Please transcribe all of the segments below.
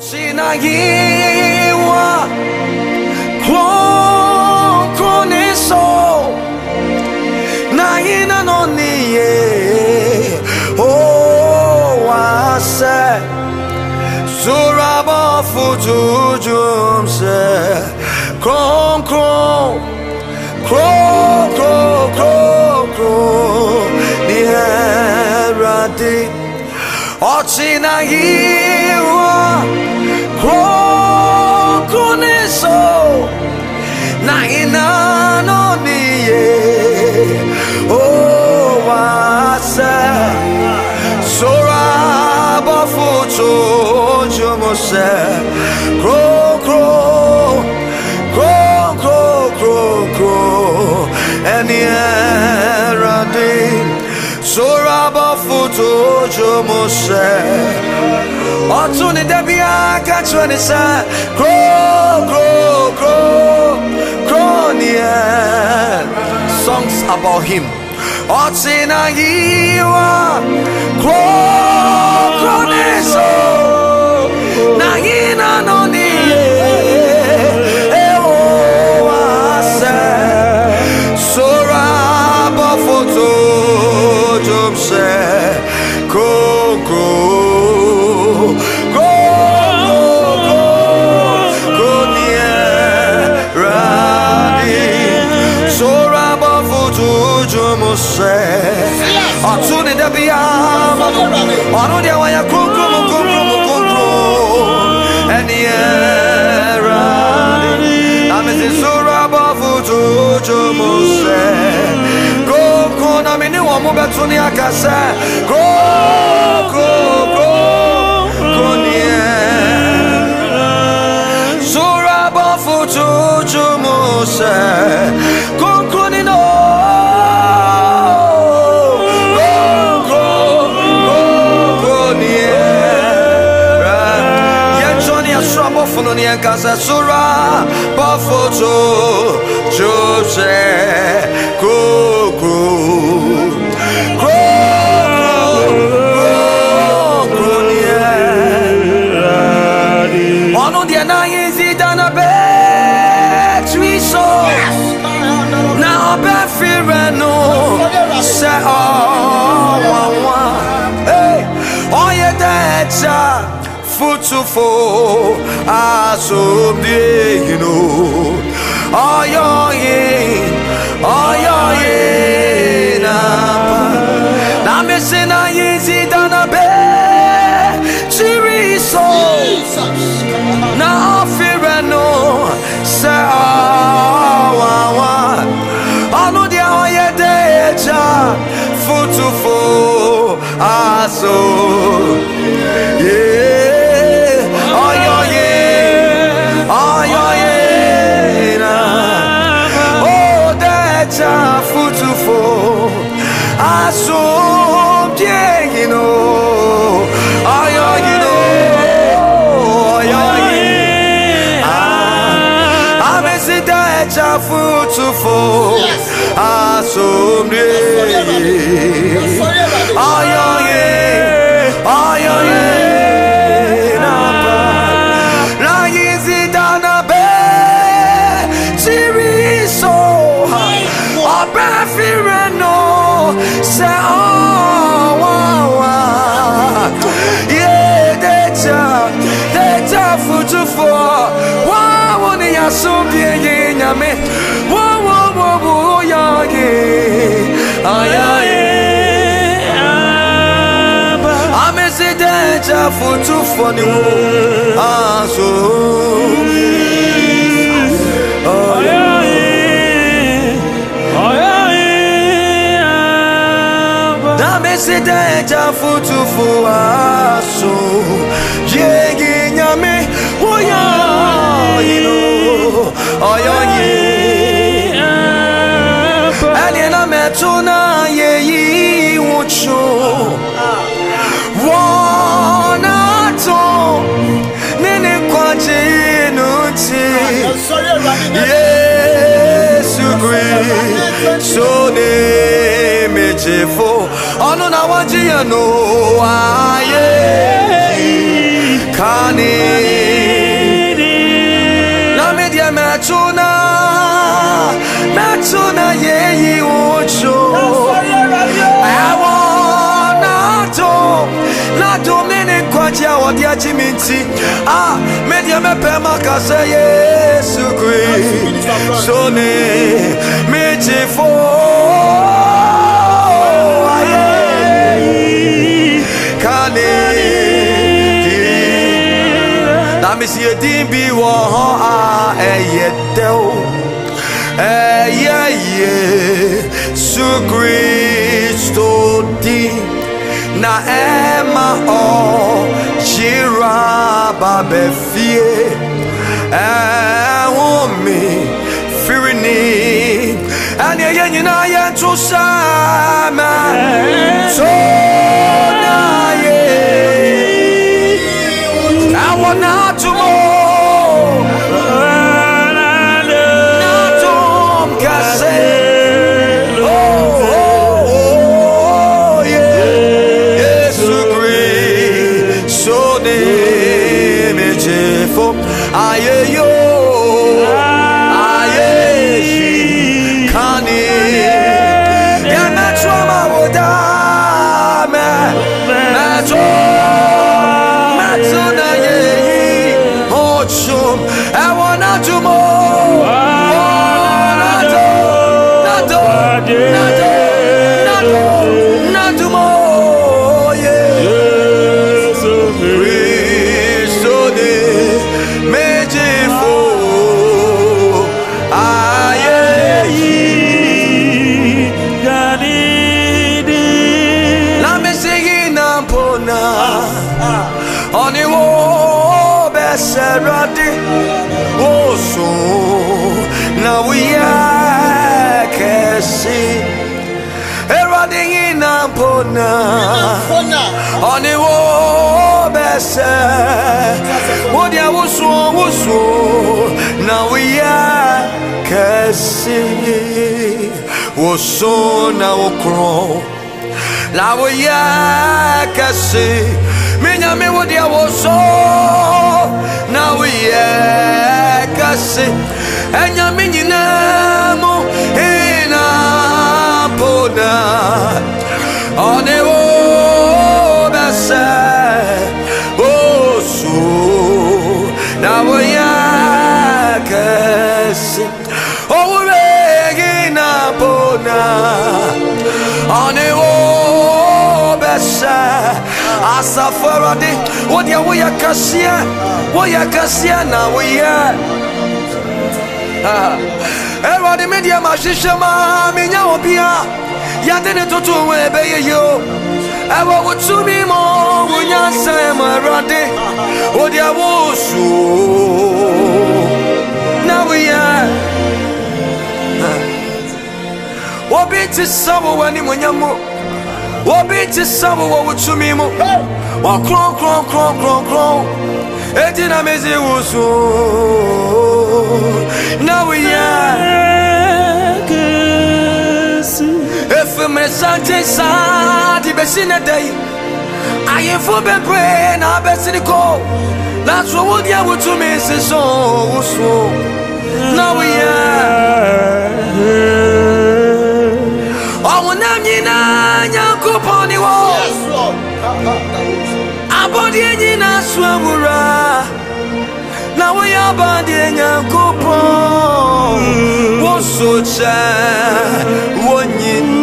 ci naiwa poco ne so naina non nie o ase surabo futujum se kron kron kro kro kro kro ni heradi o ci naiwa yo Crow, crow, crow, crow, crow, crow And the air a day So raba futo oh, mo se Otu Crow, crow, crow, crow ni air. Songs about him. Otina yiwa Crow. Jesus. firenu sɛ ɔwanwa ɔyɛ dɛ you know asobie yino ɔyɔye ɔyɔye. So. soul Amesidẹja fojú fọni mu aṣọ. Ọ̀yọ́ yìí, ọ̀yọ́ yìí, àbá. Amesidẹja fojú fọ aṣọ. Yesu Kristo name chefo ono na no aye kani na media matuna matuna yeyi ocho awo ah media mepema kase Yesu sóni méjì fún ayé kani na mi si edin bi wọ hɔ a ɛyɛ dɛw ɛyɛ yesu kristo din na ɛma ɔyira ba bɛ fie 爷爷你那眼出神没 Wodi awusu awusu na wiya kesi. Woso na okro la woyɛ kɛse menyame wo deɛ wo so na woyɛ kɛse ɛnyame nyinaa انا وياك الست وريقنا بنا انا وبس عالسفرة دي وديا ويا كاسيا ويا كاسيا انا وياك Everybody media my shisha ma minya obia Yadene tutu webe yeyo wo ɛwɔ wo tumi mɔ wo nyansa mu awurade wosuo na woyɛ obi te sɛ wo wɔ animonyam mu obi te sɛ wo wɔ wo tumi mu wɔkronkronkronkronkron enti na mesi wo so na woyɛ ɛfiri mmere sante saa de bɛsi ne da yi. Ayefo bebree na abɛsene kɔ nanso wodeɛ wo tumi si so wo so. Na woyɛ ɔwonam nyinaa nyankopɔn ne wɔ abɔdeɛ nyinaa so. Awura. Na woyɛ abɔdeɛ nyankopɔn wo so kyɛ wɔ nyinaa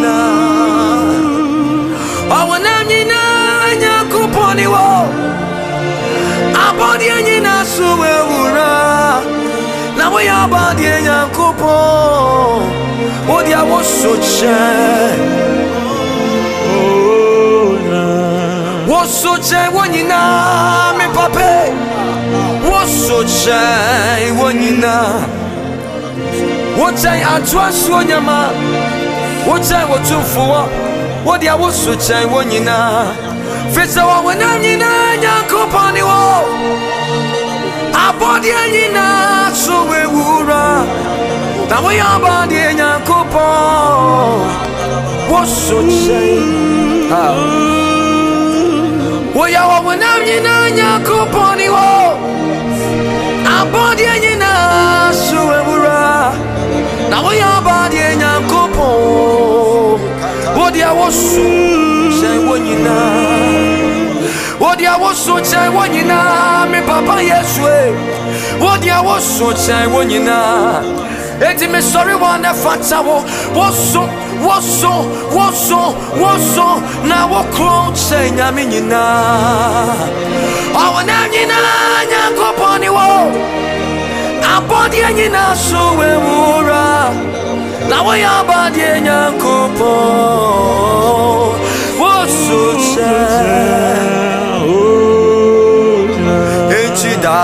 abɔdeɛ nyankopɔn wode a woso kyɛn woso kyɛn wɔ nyinaa me papɛ woso kyɛn wɔ nyinaa wokyɛn atoa soɔ nyama wokyɛn wɔtumfoɔ wode a woso kyɛn wɔ nyinaa firi sɛ wɔwonam nyinaa nyankopɔn ne abɔdeɛ nyinaa so wewura na woyɛ abɔdeɛ nyankopɔn woso kyɛn woyɛ wɔ wonam nyinaa nyankopɔn ne hɔ abɔdeɛ nyinaa so awura na woyɛ abɔdeɛ nyankopɔn wode a woso hyɛn wɔ nyinaa wode a woso kyɛn wɔ nyinaa me papa yesue wode a woso kyɛn wɔ nyinaa enti mesɔre wɔ ne fata wo. Woso woso woso woso na wokron kyɛn nyame nyinaa ɔwɔnam nyinaa nyankopɔn ne wɔ abɔdeɛ nyinaa so wewura na woyɛ abɔdeɛ nyankopɔn woso kyɛn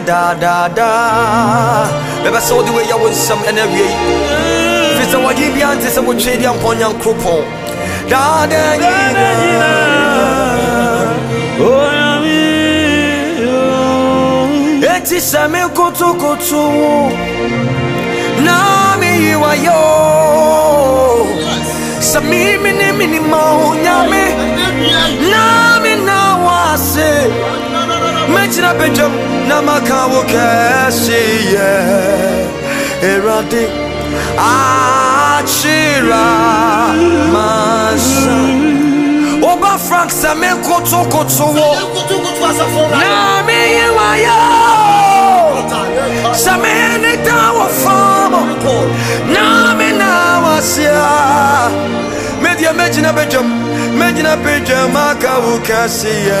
Wo deɛ daadaada bɛbɛ sɛ wode woyɛ wo nsɛm ɛna awie yi firi sɛ wɔgye bia nte sɛ wotwe deɛ mpɔ nyankoropɔn daada nyinaa enti sɛ mekotokoto wo na meyiwayɛ sɛ mimi ne menima wo nyame na mena wo ase mɛgyina badwam na maka wo kɛseyɛ awurade akyera masa. Woba frank sɛ menkotokoto wo na meyewayɛ sɛ mene da wɔ fam na mena wasia medeɛ mɛgyina badwam mɛgyina badwam aka wo kɛseyɛ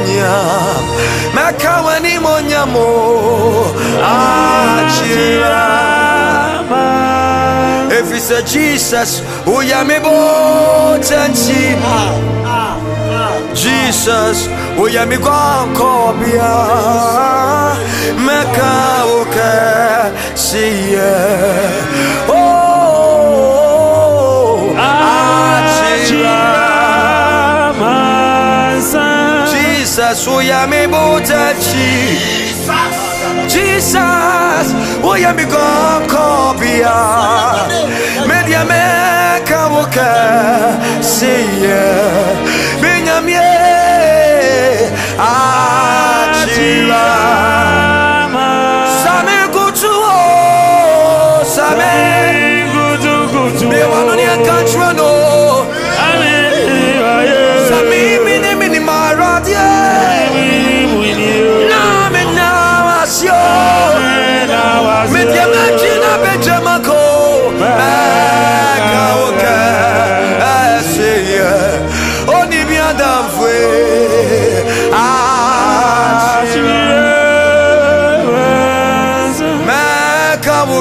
w'animonyam mɛka w'animonyam o akyera ɛfiri sɛ jesus woyɛ me botanti jesus me guankɔbea mɛka wo kɛseyɛ Jesus, oh yeah, me botachi. Jesus, oh yeah, me gon copia. Media me kawoka, say yeah. Benyamie, achira. Same kutu, same. Me wano ni akachwa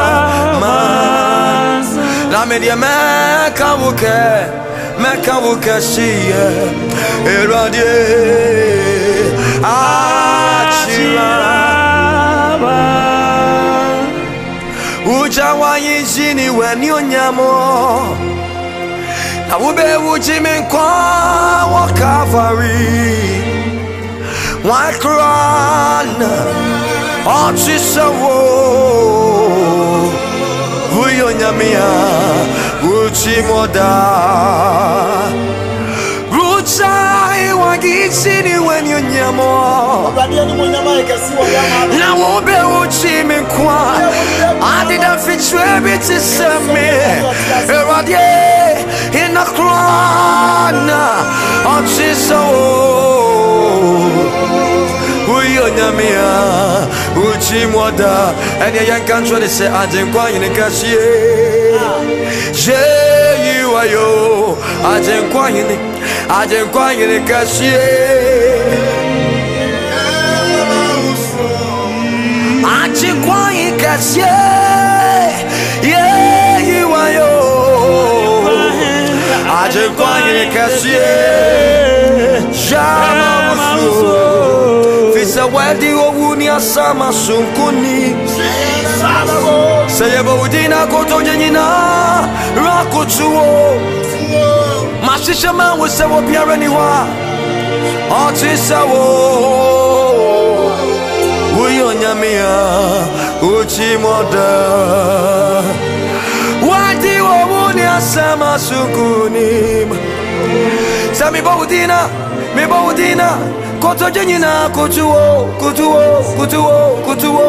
adanseɛ obi domfo agye akyira ma na medeɛ mɛka wo kɛ mɛka wo kɛseɛ awurade akyira wogya wayɛ ni w'ani onyamo na wobɛwugye me nkwa wɔ calvary wakrana ɔte sɛ wo woyɛ onyame a wokyi mɔdaa rutai wagitsini w'ani onyamo na wobɛwugye me nkwa adeda mfikyerɛ bi 不寂寞的，俺年年赶出来些，阿金光影的歌写，写一弯腰，阿金光影的，阿金光影的歌写，阿金光影歌写，写一弯腰，阿金光影的歌写，写一弯腰。Fizawadi wuni asama sunkuni Seye bawudina koto nyenyina Rakutuo Mashisha mawe sewo piare niwa Ati wo. Uyo nyamia Uchi moda. Wadi wawunia sama sunkuni Sami bawudina Mi bawudina na kɔtɔgye nyinaa kotuo kotuo kotuo kotuo.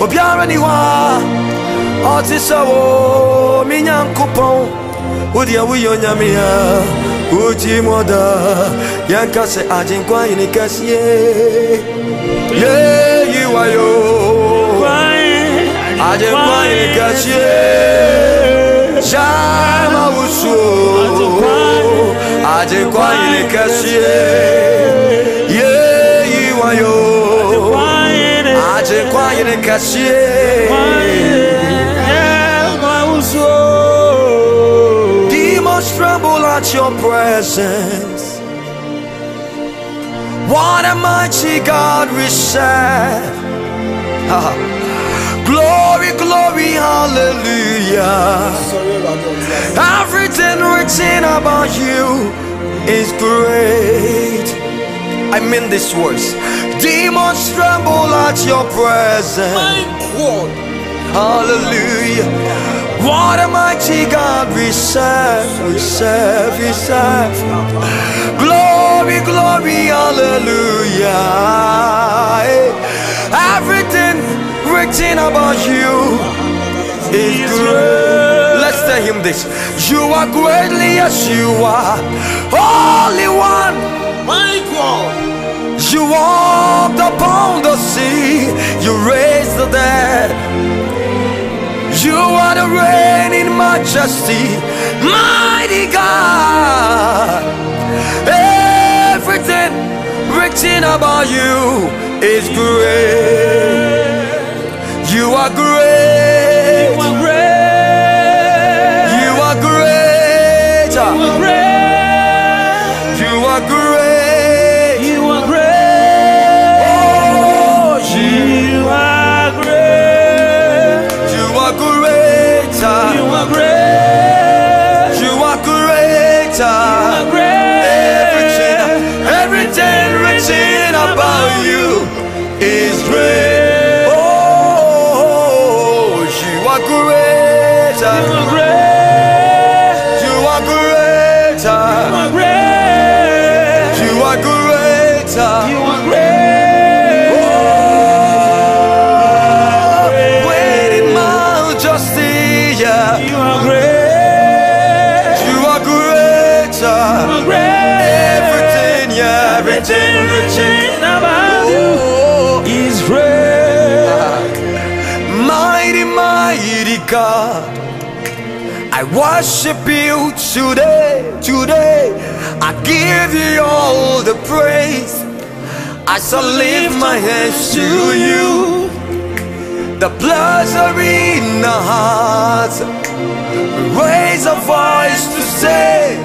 Obiara ni hɔ a ɔte sɛ wo me nyankopɔn wodeɛ woyɛ onyame a wogyi mɔda yɛnka sɛ agyenkwa yene kɛseɛ yeyiwayo agyenkwa yene kɛseɛ Jama wusuo Agyenkwa yene kɛseɛ kɛseɛ Demons tremble at your presence. What a mighty God we serve. Ah. Glory, glory, hallelujah. Everything written about you is great. I mean these words. Demons tremble at your presence. Hallelujah. What a mighty God we serve, we serve, we serve. Glory, glory, hallelujah. Everything written about you is great. Let's tell him this. You are greatly as you are, Holy One. My God. You walked upon the sea, you raised the dead. You are the reigning majesty, mighty God. Everything written about you is great. You are great. Worship you today, today. I give you all the praise. I shall lift my hands to you. The pleasure in the heart. Raise a voice to say,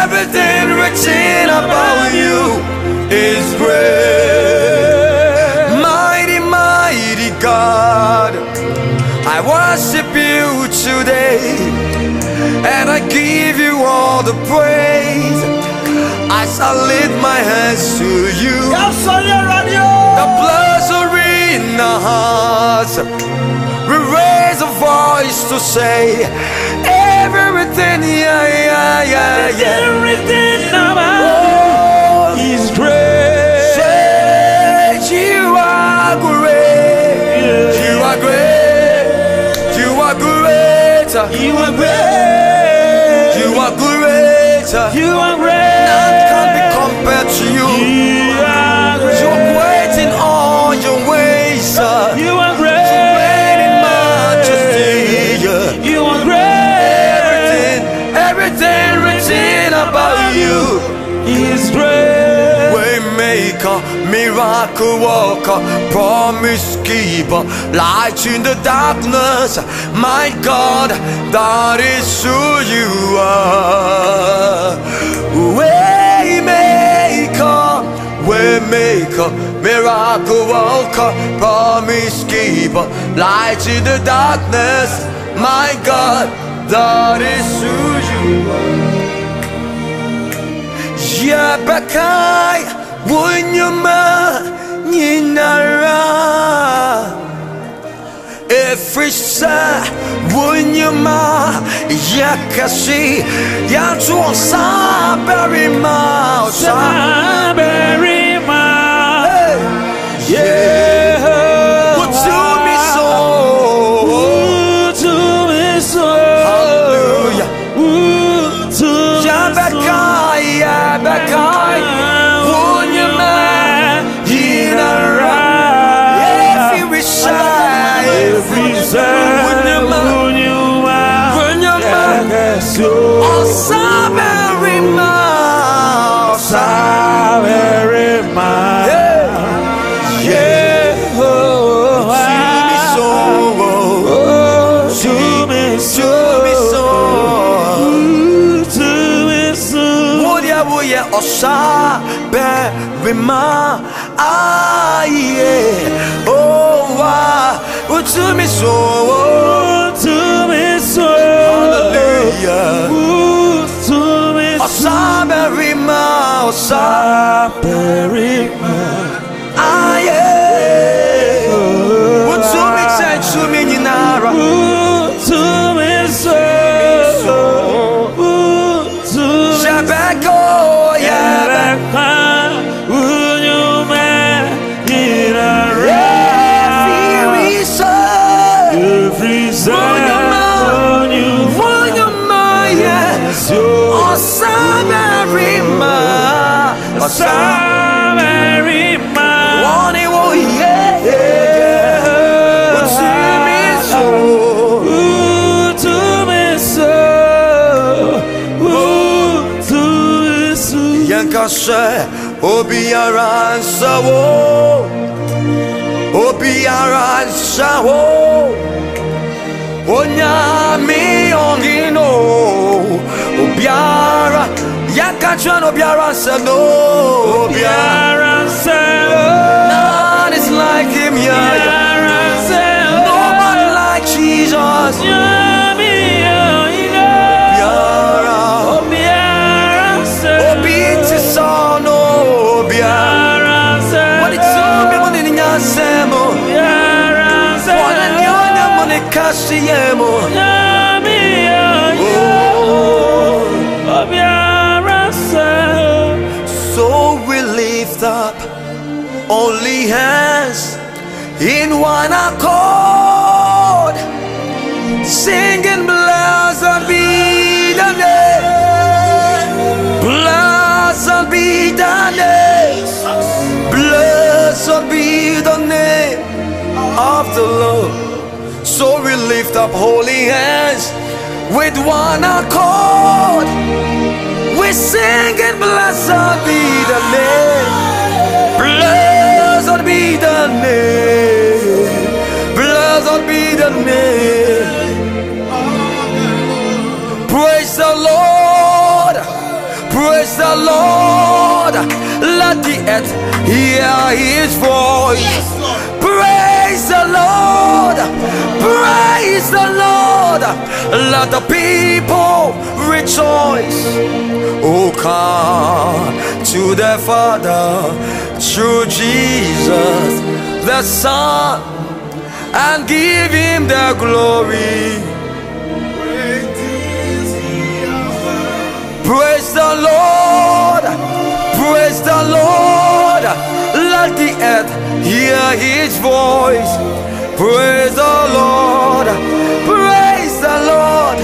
everything written about you is great. Mighty, mighty God. I worship you today and I give you all the praise. I shall lift my hands to you. The pleasure in the heart. We raise a voice to say everything, yeah, yeah, yeah, yeah. Everything about worker, promise keeper, light in the darkness. My God, that is who you are. Waymaker, waymaker, miracle worker, promise keeper, light in the darkness. My God, that is who you are. Yabakai Wunyuma Ninara Efrisa Wunyuma Yakashi Yantuan Sabarima Sa Strawberry man. Yeah Wúyẹ ọ̀sàbẹ̀rì máa ayé ó wá to me so. To me so. Hallelujah. To me so. Ọ̀sàbẹ̀rì máa ọ̀sà Strawberry obiara nsawo obiara nsawo onyami ongino obiara yakachwa no obiara nsano obiara hands in one accord, singing blessed be the name, blessed be the name, blessed be the name of the Lord. So we lift up holy hands with one accord. We sing and blessed be the name. Blessed be the name. Blessed be the name. Praise the Lord. Praise the Lord. Let the earth hear his voice. Praise the Lord. Praise the Lord. Let the people rejoice. Oh, come to the Father through Jesus the Son and give him the glory. Praise the Lord. Praise the Lord. Let the earth hear his voice. Praise the Lord. Praise the Lord.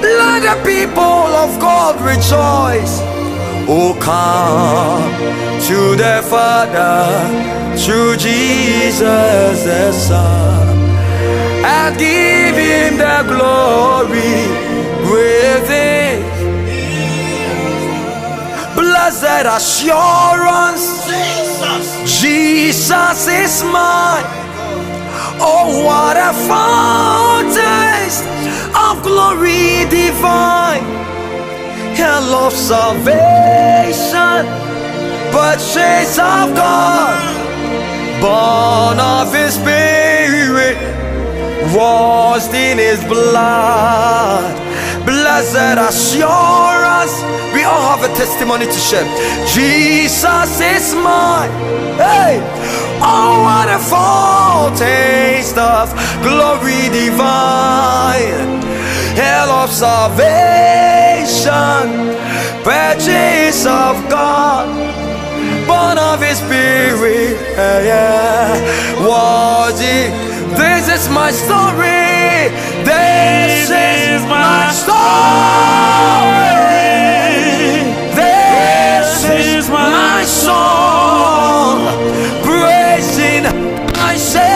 Let the people of God rejoice. Oh, come to the Father through Jesus the Son and give him the glory with it. Blessed assurance, Jesus is mine. Oh, what a foretaste of glory divine, hell of salvation, purchase of God, born of His Spirit, washed in His blood. Blessed assurance, we all have a testimony to share. Jesus is mine. Hey, oh, what a foretaste of glory divine, hell of salvation, purchase of God born of his spirit. Yeah, yeah. Was it? This is my story. This, is, my story. This is my song. Praising my Savior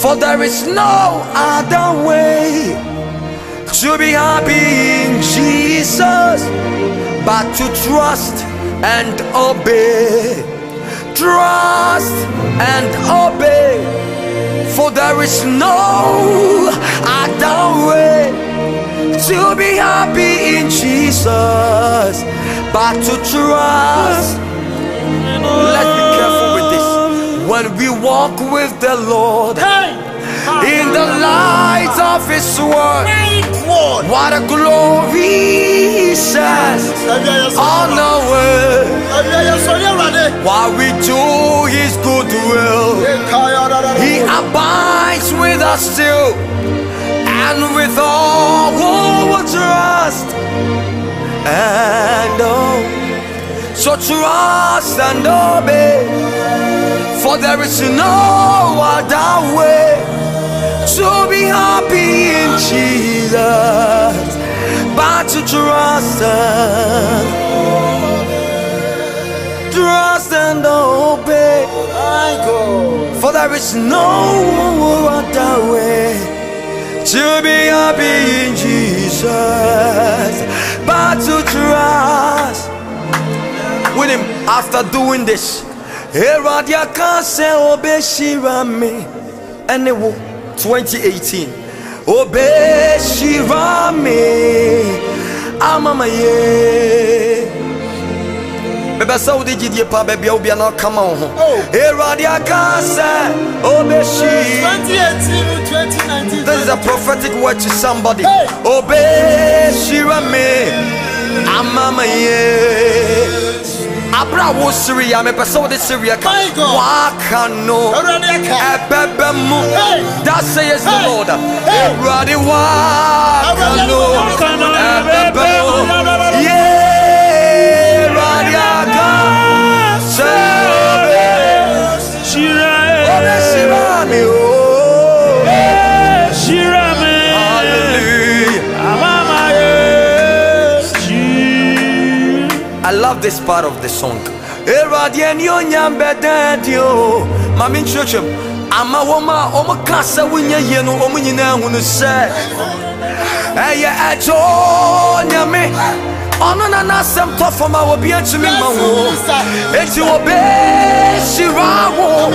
for there is no other way to be happy in Jesus but to trust and obey. Trust and obey, for there is no other way to be happy in Jesus but to trust. Let's be careful we walk with the Lord. In the light of His word, what a glory He says on our way. While we do His good will, He abides with us still, and with all who will trust. And obey. So trust and obey, for there is no other way to be happy in Jesus but to trust and trust and obey. For there is no other way to be happy in Jesus but to trust with him after doing this. Obeshirame and it will 2018. Obeshirame Amamaye. Bebe sa wode gyidie pa baabi a wobia na ɔkama wo ho awurade aka sɛ obeshi 2018 2019. This is a prophetic word to somebody. Hey. Obey Shirame Amamaye abra wo siri ya mepɛ sɛ wode siri ka My God. waka no Awurade aka. ɛbɛbɛ mu that says the lord. Hey. awurade waka Awurade no waka no, ɛbɛbɛ mu this part of the song. Eradi eni onyambe dedi o Mami nchochem Ama woma omu kasa winye yenu omu nyine no se. Eye eto nyame Ono na nasem tofo ma wobi entumi ma wo. Eti obe shira wo.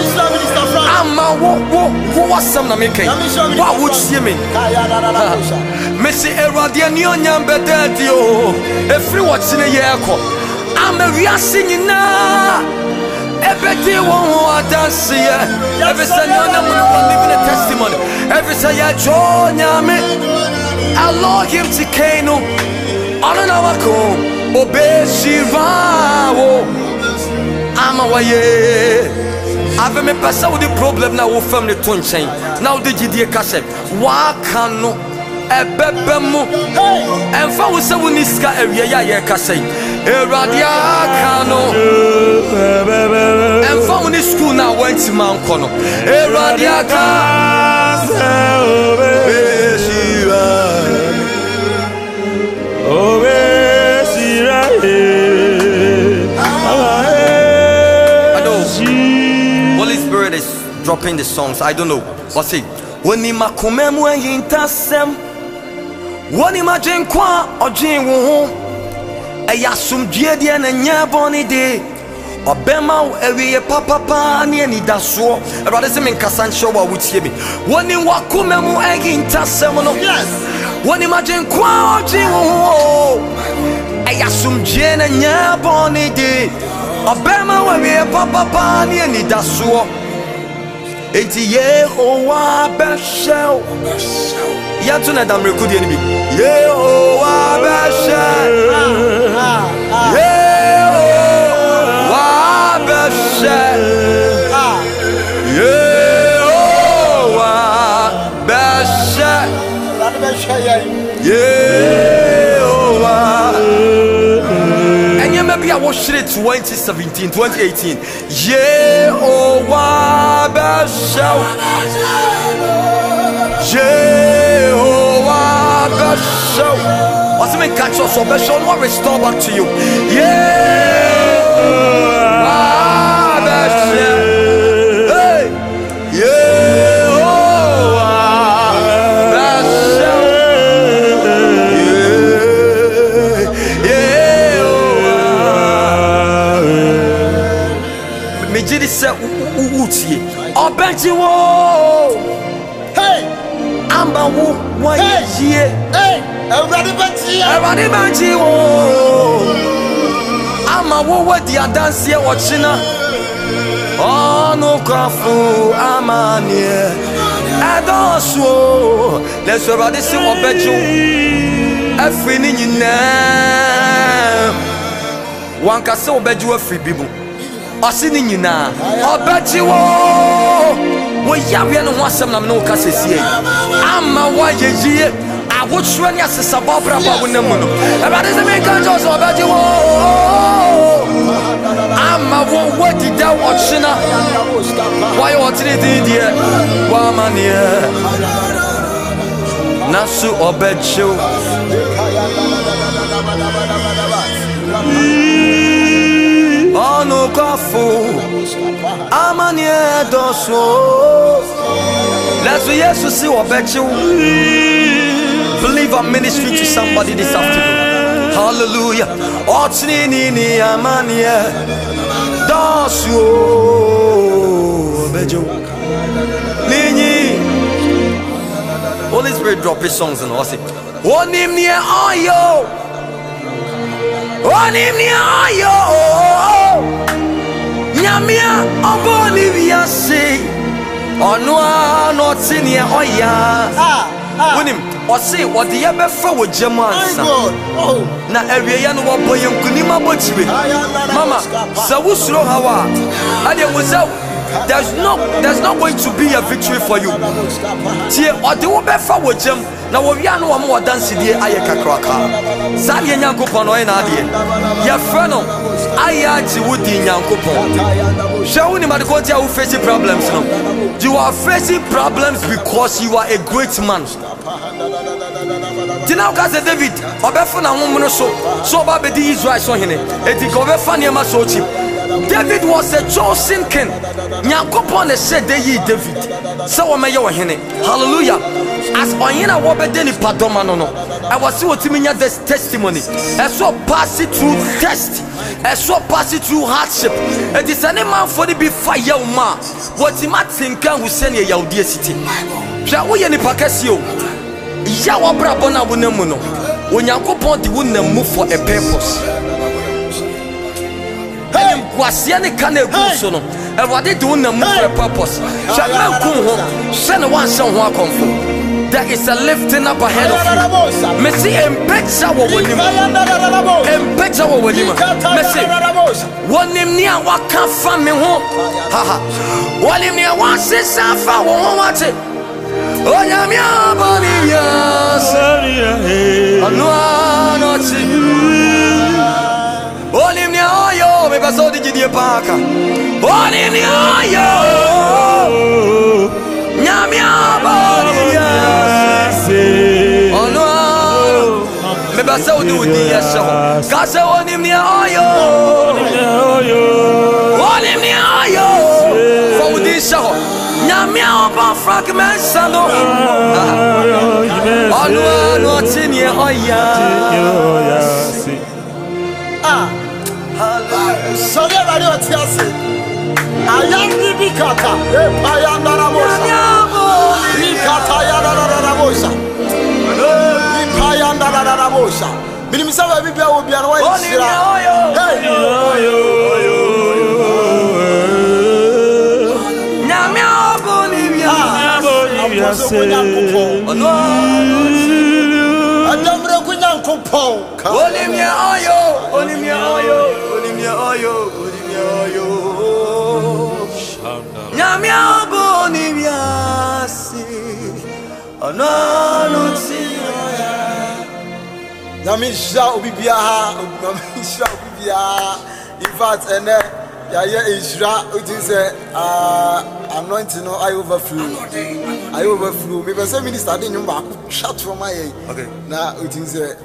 Ama wo wo wo wasem na mekei Wa wo tie me Mesi eradi eni onyambe dedi o Efri watine ye ekọ ama wiase nyinaa ɛbɛdi wɔn ho adanseɛ ɛfiri sɛ ne ɔnam no wɔ living a testimony. Ɛfiri sɛ yɛdwo nyame elohim tikei no ɔno na wako obɛhyira wo ama wɔyɛ afei mepɛ sɛ wode problem na wofam ne to nkyɛn na wode gyidie ka sɛ waaka no? Ɛbɛbɛ mu ɛmfa wo sɛ woni sika awiei a yɛreka sɛ awurade aka no. Ɛmfa wo ne skul no a woantim ankɔ no. Awurade aka. Holy Spirit is dropping the songs. I don't know. But see, when makome mu yintasem, when you imagine kwa ojin wo ho, ɛyɛ asomdue deɛ na nyɛ bɔne de ɔbɛma wo awie papapa ne anidasoɔ awurade sɛ menkasa nkyerɛ wo a wotie me wɔne wakoma mu ɛyintasɛm no. Yes. wɔne magyenkwa ɔgye wo ho ɛyɛ asomdue na nyɛ bɔne de ɔbɛma wo awie papapa ne anidasoɔ enti yehowa bɛhyɛ wo yɛnto na dammerɛko deɛ no bi. Yehowa bɛhyɛ 2017 2018 yehowa bɛhyɛ wo yehowa bɛhyɛ wo ɔsɛ menka kyerɛ sɛ ɔbɛhyɛ wo no wa restore back to you. Yehowa sɛ wotie ɔbɛgye wo ama wo. Wɔyɛ yie. Awurade bɛgye wo. Ama wo wadi adanseɛ wɔkyena ɔno kwafo amanneɛ ɛdɔɔso. Nanso awurade se ɔbɛgye wo. Afiri ne nyinaa wanka sɛ wobɛgye wo afiri bi mu ɔse ne nyinaa. Ɔbɛgye wo woyareɛ ne ho asɛm nam ne wo ka sɛsie ama woayɛ yie. Awokyerɛ ne asesabɔ brabɔ a wonam mu no. Awurade sɛ menka kyɛw sɛ ɔbɛgye wo ama wo woadida ɔkyena. Woayɛ ɔteneden deɛ woamanneɛ na so ɔbɛgye wo ɔnokwafo amanneɛ dɔso nanso yesu se ɔbɛgye wo believe I'm ministering to somebody this afternoon. Hallelujah. Ɔtenene ne amanneɛ dɔso ɔbɛgye wo ninyi Holy Spirit drop his songs and all say, Onim near ayo, Onim near ayo, Nyamia oboni viase, Onwa not near oya, Ah, Ah. wonim ɔse ɔde yɛ bɛfa wɔ gya mu ansa. Oh. na awieɛ no wɔbɔ yɛ nkonim abɔkyire mama sɛ wosuro haw a ɛdeɛ wo sɛ there's no there's not going to be a victory for you. Tie ɔde wo bɛfa wɔ gyam na wɔwia no wɔ ma wɔdansedie ayɛ kakraka saa deɛ nyankopɔn no ɔyɛ n'adeɛ yɛfrɛ no ayɛ agye wo di nyankopɔn. Hwɛ wo nim ade kɔnti a wo facing problems no? You are facing problems because you are a great man. Nti na woka sɛ david ɔbɛfa n'ahomono so sɛ ɔba bɛdi israel so hene. Enti ka ɔbɛfa nneɛma so ɔkyim david was a chosen king. Nyankopɔn na hyɛ da yii david sɛ wɔmɛyɛ wɔ hene. Halleluya as ɔhene a wɔbɛda nipadɔma no no ɛwɔ sɛ wɔtumi nya this testimony. Ɛsɛ ɔpaase through test. Ɛsɛ ɔpaase through hardship. Enti sɛ ne manfoɔ no bi fa yaw ma a wɔtumi atenka hu sɛneɛ yawdeɛ siti hwɛ woyɛ nipa kɛseɛ o. Ya wabrabɔ no a wonam mu no onyankopɔn de wo nam mu for a purpose. Ɛne nkoaseɛ ne ka no agu so no awurade de wo nam mu for a purpose. Hwɛ mankum ho. Hwɛ ne woanhyɛ wo ho akɔmfo there is a lifting up ahead of you. Mese mpagya wɔ w'anim mpagya wɔ w'anim mese wɔnim ne a waka fa me ho. Haha. Wɔnim ne a wɔasesa fa wo ho wate onyame abɔne wiase ɔno a na ɔkye onim nea ɔyɛ o mepɛ sɛ wode gyidie paa ka onim nea ɔyɛ o oh. nyame بس ودودي الشهر قاسة ونمني آيو ونمني آيو فودي الشهر نمي أبا فراك من سلو ألوانو تني آيا Sọdẹ́ ìbàdí ọtí ọ̀sìn, àyà ń bíbí kàkà, èèpà yà ń dára mọ́ sí. rara mo sa bilimisa wa ebi bia wo bia na wa yi sira nyamia ogo ni bia apɔsɛ ko nyankopɔn adamire ko nyankopɔn. onimie ɔyo onimie ɔyo onimie ɔyo onimie ɔyo nyamia ogo ni bia si ɔnɔ nu ti nyame nhyira obi biara nyame nhyira obi biara infact ɛnɛ yɛayɛ nhyira wotim sɛ anointing no ayɛ overflow. Ayɛ overflow. Mepɛ sɛ minister de nnwom baako twa toɔ ma Okay. na wotim sɛ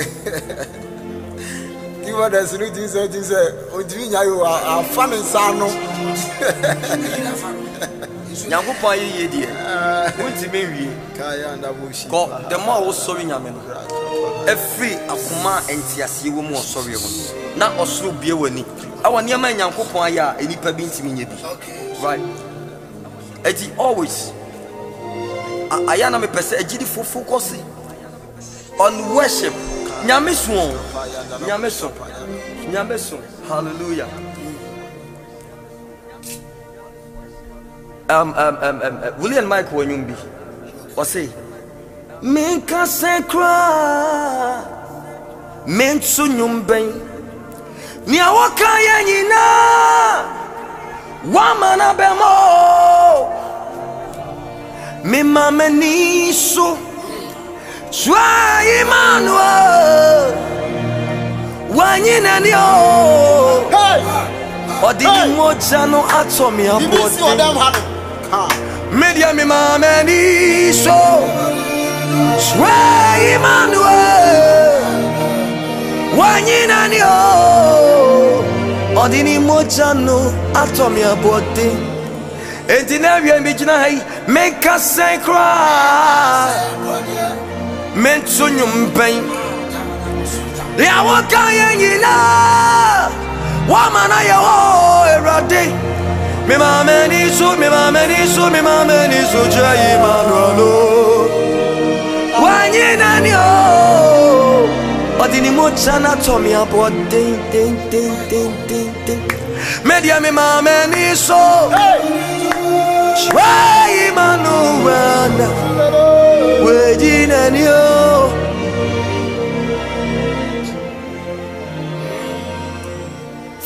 keyboarders no wotim sɛ wotim sɛ ɔntumi nya yɛ afa ne nsa no? Nyankopɔn ayɛ yie deɛ wontimi nwie kɔ the more a wosɔre nyame no ɛfiri akoma a nteaseɛ wɔ mu ɔsɔre ho. Na ɔsoro bie w'ani. Ɛwɔ nneɛma nyankopɔn ayɛ a nnipa bi ntumi nyɛ bi. Right. Ɛti always a- ayɛ na mepɛ sɛ agyidifo focus on worship nyame so nyame so nyame so hallelujah. Um, um, um, um, uh, william mike wɔ nnwom bi ɔse menka sɛn koraa mento nnwom bɛn nea wɔka yɛ nyinaa woama no bɛmɔ mema m'ani so soa imanoa wanyi n'ani o. Ɔde ne mogya no atɔ me abɔden medeɛ mema m'ani so. Shrei Emmanuel wanyina ni o? Ɔde ne mogya no atɔ me aboɔden enti na awie megyina ha yi menka sɛn koraa mento nwombɛn deɛ woka yɛ nyinaa woama no yɛ hɔ awurade Mi mameni su, mi mameni su, mi mameni su, Jai Emmanuel. Oh nyina oh? ni o ɔde ne mogya no atɔ me aboɔ dendendendenden medeɛ me maa m'ani so. Wei ma no wana wɔgyina ni oh? o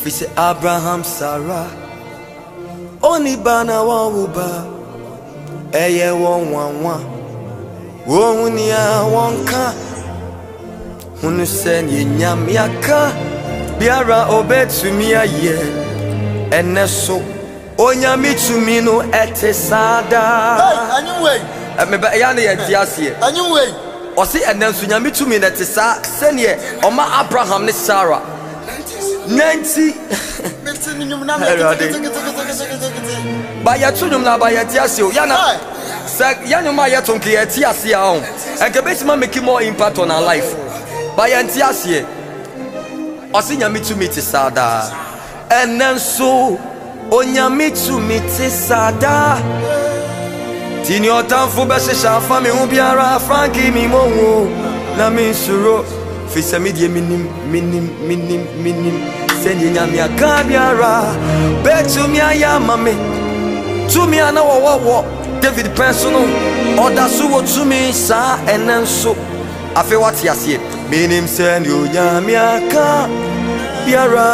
firi sɛ abraham sara Oni ba na wɔwo ba ɛyɛ wɔn nwanwa wɔn nia wɔnka hunu sɛ neɛ nyame aka biara ɔbɛtumi ayɛ ɛnɛ so onyame tumi no ɛte saa daa ɛyɛ ne yɛ te aseɛ ɔse ɛnɛ nso nyame tumi no ɛte saa sɛneɛ ɔma abraham ne sara nanti ba yɛto nnwom na ba yɛte ase o. Hey. Sɛ yɛ nnwom a yɛto nke yɛte ase a ɔho ɛnka bɛtumi make more impact on our life. Ba yɛnte aseɛ. Ɔse nyame tumi te saa daa. Ɛnɛ nso onyame tumi te saa daa. Nti ne ɔtamfo bɛhyehyɛ afa me ho biara franki me mɔwo na mensuro firi sɛ medeɛ menim menim menim menim sɛneɛ nyame aka biara. Bɛtumi ayɛ ama me. Tumi a na wɔwɔ wɔ david pɛn so no ɔda so. Wɔ tumi saa ɛnɛ nso afei wate aseɛ menim sɛ ne onyame aka biara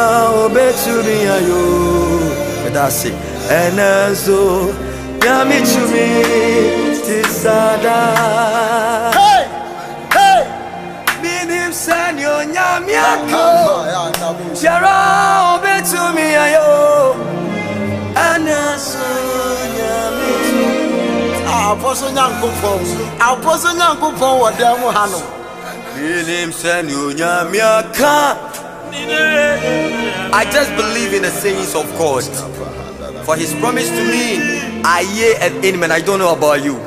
ɔbɛtumi ayɔ meda ase ɛnɛ nso nyame tumi te sada Hey! Hey! menim sɛ ne onyame aka biara ɔbɛtumi ayɔ I just believe in the sayings of God. For his promise to me, I hear and amen. I don't know about you.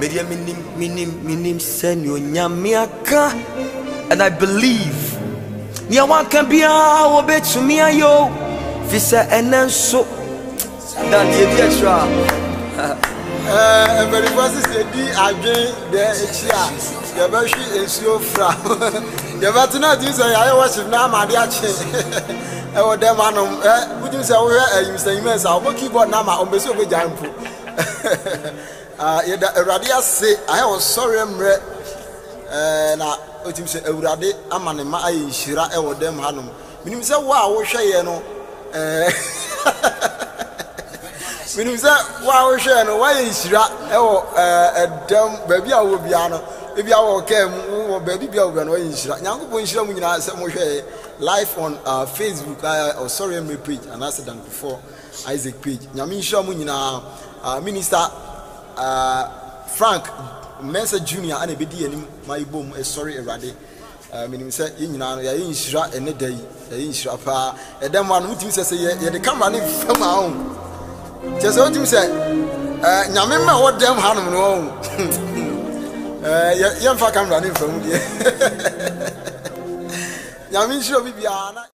Media minim minim minim you nyamiaka. And I believe. Nia wan can be a obe to me ayo. Fisa and then so. That the Eh, mpanimfoɔ sisi edi adwen deɛ akyi a yɛbɛhwe nsuo fra yɛbɛto no atumi sɛ yɛayɛ wɔhyem na ama ade akye ɛwɔ dɛm anom ɛ wotumi sɛ wohwɛ ayimsanyimɛ sa wobɔ keyboard no ama ɔmpɛ sɛ mpo Ah, yɛda awurade ase ayɛ wɔ sɔre mmerɛ. Eh, na ɔtumi sɛ awurade ama ne ma ayɛ nhyira ɛwɔ dɛm hanom menim sɛ wo a wohwɛ yɛ no eh, menim sɛ wo a wohwɛ no woayɛ nhyira ɛwɔ ɛɛ, ɛdɛm baabi a wowɔ biara no. Ebi a wɔ kaa mu wowɔ baabi bi a wowɔ no woayɛ nhyira. Nyankopɔn nhyira mu nyinaa sɛ mohwɛ live on uh, facebook uh, ɔsɔre mmerɛ page anaasɛ dankofoɔ isaac page. Nyame nhyira mu nyinaa. Uh, minister uh, frank mensa junior ana ɛbɛdi yɛnim ma yɛbom ɛsɔre awurade. Uh, menim sɛ yɛn nyinaa no yɛayɛ nhyira ɛnɛ da yi. Yɛayɛ nhyira paa. Ɛdɛm a no wotumi sɛ sɛ yɛ- yɛde camera ne fam a kyerɛ sɛ wotumi sɛ eh, nyame ma ɛwɔ dɛm hanom no ɔhu yɛmfa camera ne mfa mu deɛ. Nyame nhyira obi biara